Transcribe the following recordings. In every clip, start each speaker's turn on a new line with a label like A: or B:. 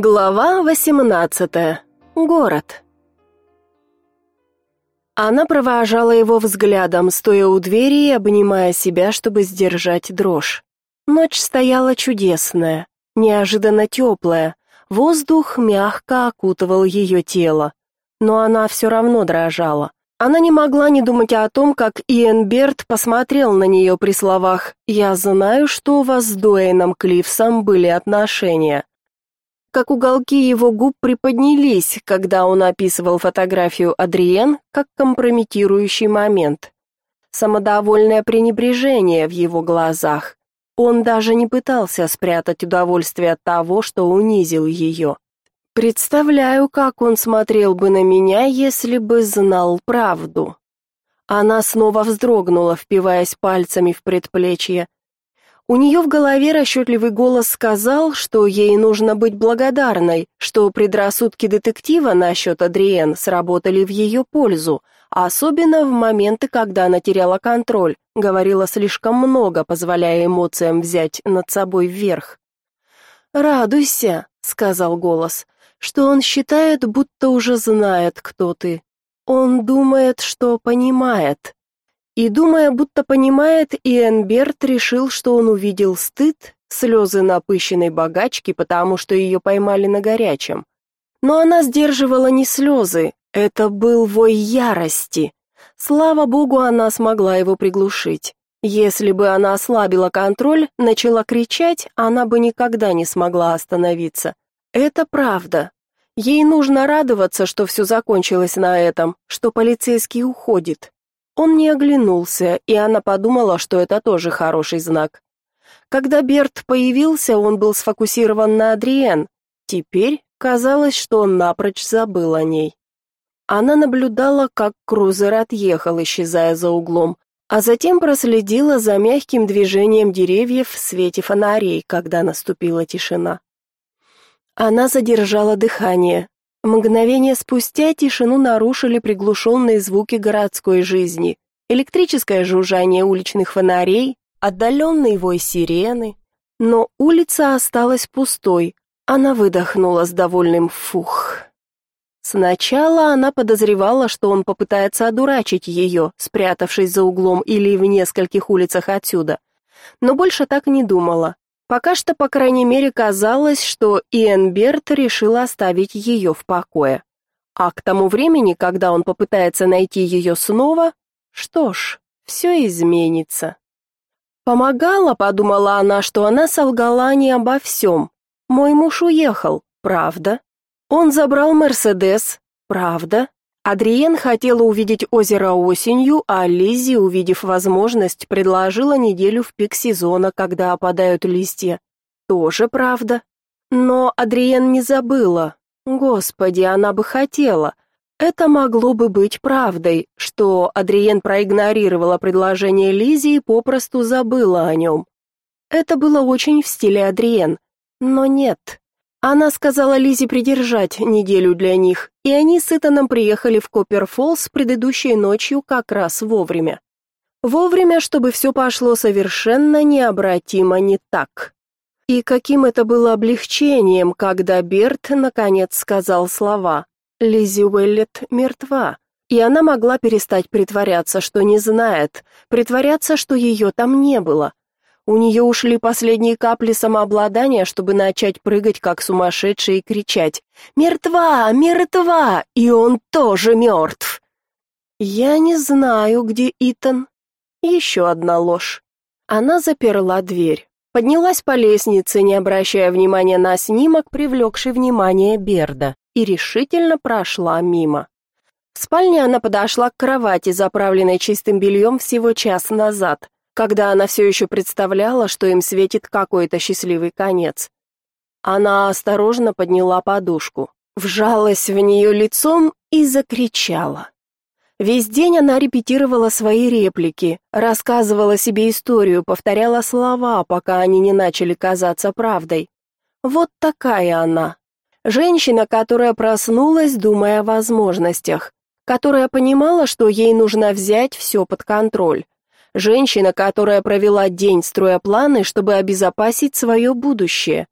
A: Глава 18. Город. Она провожала его взглядом, стоя у двери и обнимая себя, чтобы сдержать дрожь. Ночь стояла чудесная, неожиданно теплая. Воздух мягко окутывал ее тело, но она все равно дрожала. Она не могла не думать о том, как Иэн Берт посмотрел на нее при словах «Я знаю, что у вас с Дуэйном Клифсом были отношения» как уголки его губ приподнялись, когда он описывал фотографию Адриен как компрометирующий момент. Самодовольное пренебрежение в его глазах. Он даже не пытался спрятать удовольствие от того, что унизил ее. Представляю, как он смотрел бы на меня, если бы знал правду. Она снова вздрогнула, впиваясь пальцами в предплечье. У нее в голове расчетливый голос сказал, что ей нужно быть благодарной, что предрассудки детектива насчет Адриен сработали в ее пользу, особенно в моменты, когда она теряла контроль, говорила слишком много, позволяя эмоциям взять над собой вверх. «Радуйся», — сказал голос, — «что он считает, будто уже знает, кто ты. Он думает, что понимает». И, думая, будто понимает, Иэн Берт решил, что он увидел стыд, слезы напыщенной богачки, потому что ее поймали на горячем. Но она сдерживала не слезы, это был вой ярости. Слава богу, она смогла его приглушить. Если бы она ослабила контроль, начала кричать, она бы никогда не смогла остановиться. Это правда. Ей нужно радоваться, что все закончилось на этом, что полицейский уходит. Он не оглянулся, и она подумала, что это тоже хороший знак. Когда Берт появился, он был сфокусирован на Адриен. Теперь казалось, что он напрочь забыл о ней. Она наблюдала, как крузер отъехал, исчезая за углом, а затем проследила за мягким движением деревьев в свете фонарей, когда наступила тишина. Она задержала дыхание, Мгновение спустя тишину нарушили приглушенные звуки городской жизни. Электрическое жужжание уличных фонарей, отдаленный вой сирены. Но улица осталась пустой. Она выдохнула с довольным фух. Сначала она подозревала, что он попытается одурачить ее, спрятавшись за углом или в нескольких улицах отсюда. Но больше так не думала. Пока что, по крайней мере, казалось, что Иэн Берт решил оставить ее в покое. А к тому времени, когда он попытается найти ее снова, что ж, все изменится. Помогала, подумала она, что она солгала не обо всем. Мой муж уехал, правда. Он забрал Мерседес, правда. Адриен хотела увидеть озеро осенью, а Лиззи, увидев возможность, предложила неделю в пик сезона, когда опадают листья. Тоже правда. Но Адриен не забыла. Господи, она бы хотела. Это могло бы быть правдой, что Адриен проигнорировала предложение Лиззи и попросту забыла о нем. Это было очень в стиле Адриен. Но нет. Она сказала Лизе придержать неделю для них, и они с Итаном приехали в Копперфоллс предыдущей ночью как раз вовремя. Вовремя, чтобы все пошло совершенно необратимо не так. И каким это было облегчением, когда Берт наконец сказал слова «Лизи Уэллет мертва», и она могла перестать притворяться, что не знает, притворяться, что ее там не было, у нее ушли последние капли самообладания, чтобы начать прыгать как сумасшедшая и кричать «Мертва! Мертва! И он тоже мертв!» «Я не знаю, где Итан». Еще одна ложь. Она заперла дверь, поднялась по лестнице, не обращая внимания на снимок, привлекший внимание Берда, и решительно прошла мимо. В спальне она подошла к кровати, заправленной чистым бельем всего час назад когда она все еще представляла, что им светит какой-то счастливый конец. Она осторожно подняла подушку, вжалась в нее лицом и закричала. Весь день она репетировала свои реплики, рассказывала себе историю, повторяла слова, пока они не начали казаться правдой. Вот такая она. Женщина, которая проснулась, думая о возможностях, которая понимала, что ей нужно взять все под контроль, Женщина, которая провела день, строя планы, чтобы обезопасить свое будущее.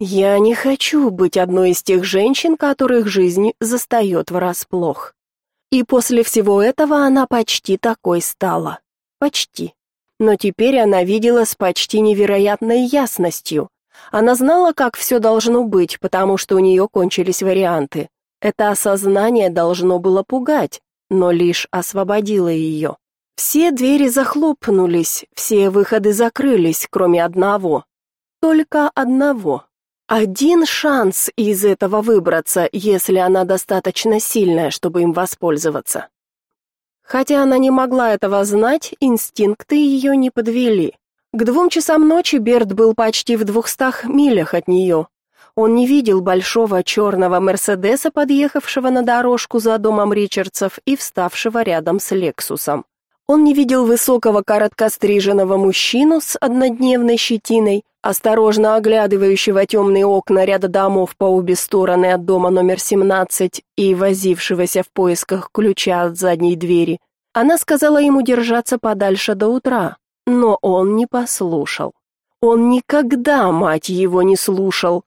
A: Я не хочу быть одной из тех женщин, которых жизнь застает врасплох. И после всего этого она почти такой стала. Почти. Но теперь она видела с почти невероятной ясностью. Она знала, как все должно быть, потому что у нее кончились варианты. Это осознание должно было пугать, но лишь освободило ее. Все двери захлопнулись, все выходы закрылись, кроме одного. Только одного. Один шанс из этого выбраться, если она достаточно сильная, чтобы им воспользоваться. Хотя она не могла этого знать, инстинкты ее не подвели. К двум часам ночи Берт был почти в двухстах милях от нее. Он не видел большого черного Мерседеса, подъехавшего на дорожку за домом Ричардсов и вставшего рядом с Лексусом. Он не видел высокого короткостриженного мужчину с однодневной щетиной, осторожно оглядывающего темные окна ряда домов по обе стороны от дома номер 17 и возившегося в поисках ключа от задней двери. Она сказала ему держаться подальше до утра, но он не послушал. Он никогда, мать его, не слушал.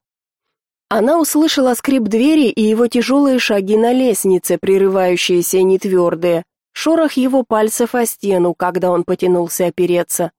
A: Она услышала скрип двери и его тяжелые шаги на лестнице, прерывающиеся и нетвердые, шорох его пальцев о стену, когда он потянулся опереться.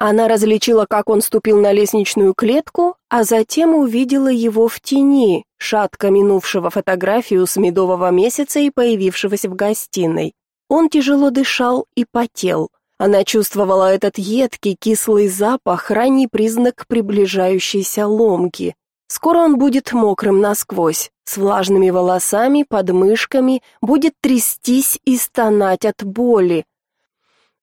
A: Она различила, как он ступил на лестничную клетку, а затем увидела его в тени, шатко минувшего фотографию с медового месяца и появившегося в гостиной. Он тяжело дышал и потел. Она чувствовала этот едкий кислый запах, ранний признак приближающейся ломки. Скоро он будет мокрым насквозь, с влажными волосами, подмышками, будет трястись и стонать от боли.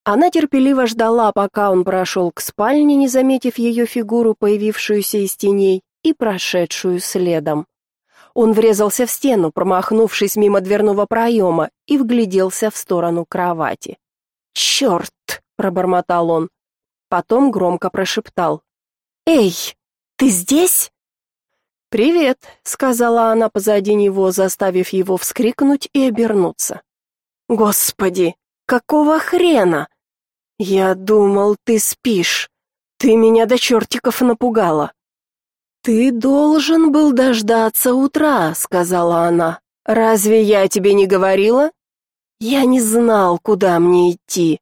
A: Она терпеливо ждала, пока он прошел к спальне, не заметив ее фигуру, появившуюся из теней, и прошедшую следом. Он врезался в стену, промахнувшись мимо дверного проема, и вгляделся в сторону кровати. «Черт!» — пробормотал он. Потом громко прошептал. «Эй, ты здесь?» «Привет», — сказала она позади него, заставив его вскрикнуть и обернуться. «Господи, какого хрена?» «Я думал, ты спишь. Ты меня до чертиков напугала». «Ты должен был дождаться утра», — сказала она. «Разве я тебе не говорила?» «Я не знал, куда мне идти».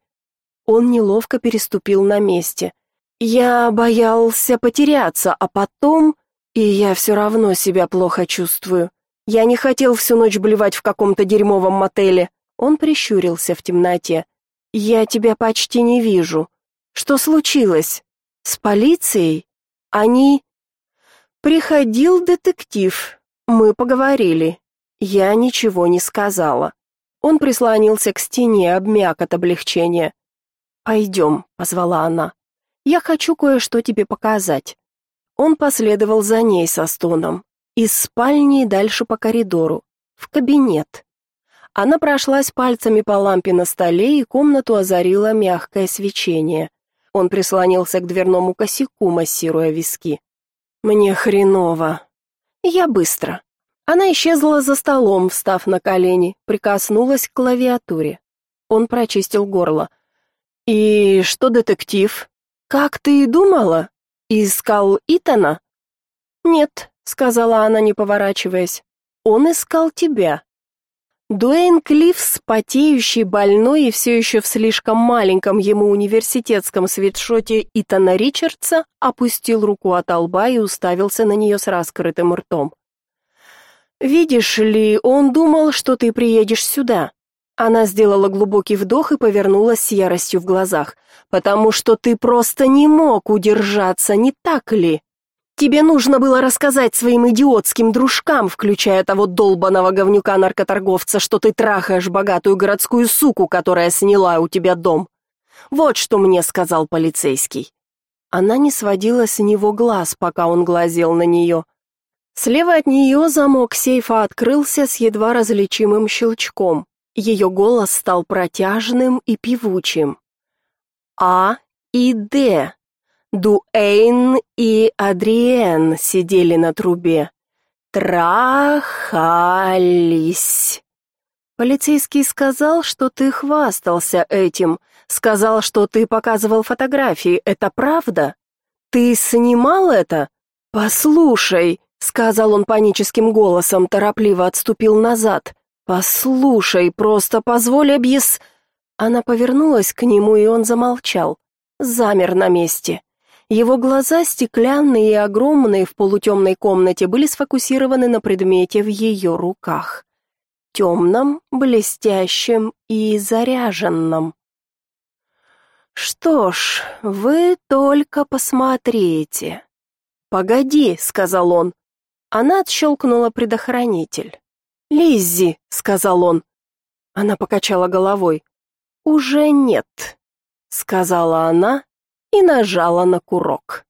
A: Он неловко переступил на месте. «Я боялся потеряться, а потом...» И я все равно себя плохо чувствую. Я не хотел всю ночь блевать в каком-то дерьмовом мотеле. Он прищурился в темноте. Я тебя почти не вижу. Что случилось? С полицией? Они Приходил детектив. Мы поговорили. Я ничего не сказала. Он прислонился к стене, обмяк от облегчения. «Пойдем», — позвала она. «Я хочу кое-что тебе показать». Он последовал за ней со стоном. Из спальни дальше по коридору. В кабинет. Она прошлась пальцами по лампе на столе, и комнату озарило мягкое свечение. Он прислонился к дверному косяку, массируя виски. «Мне хреново». «Я быстро». Она исчезла за столом, встав на колени, прикоснулась к клавиатуре. Он прочистил горло. «И что, детектив? Как ты и думала?» «Искал Итана?» «Нет», — сказала она, не поворачиваясь. «Он искал тебя». Дуэйн Клиффс, потеющий, больной и все еще в слишком маленьком ему университетском свитшоте Итана Ричардса, опустил руку от лба и уставился на нее с раскрытым ртом. «Видишь ли, он думал, что ты приедешь сюда». Она сделала глубокий вдох и повернулась с яростью в глазах. «Потому что ты просто не мог удержаться, не так ли?» «Тебе нужно было рассказать своим идиотским дружкам, включая того долбаного говнюка-наркоторговца, что ты трахаешь богатую городскую суку, которая сняла у тебя дом. Вот что мне сказал полицейский». Она не сводила с него глаз, пока он глазел на нее. Слева от нее замок сейфа открылся с едва различимым щелчком. Ее голос стал протяжным и певучим. А и Д. Дуэйн и Адриен сидели на трубе. Трахались. Полицейский сказал, что ты хвастался этим, сказал, что ты показывал фотографии. Это правда? Ты снимал это? «Послушай», — сказал он паническим голосом, торопливо отступил назад. «Послушай, просто позволь объяс...» Она повернулась к нему, и он замолчал. Замер на месте. Его глаза, стеклянные и огромные в полутемной комнате, были сфокусированы на предмете в ее руках. Темном, блестящем и заряженном. «Что ж, вы только посмотрите». «Погоди», — сказал он. Она отщелкнула предохранитель. «Лиззи», — сказал он. Она покачала головой. «Уже нет», — сказала она и нажала на курок.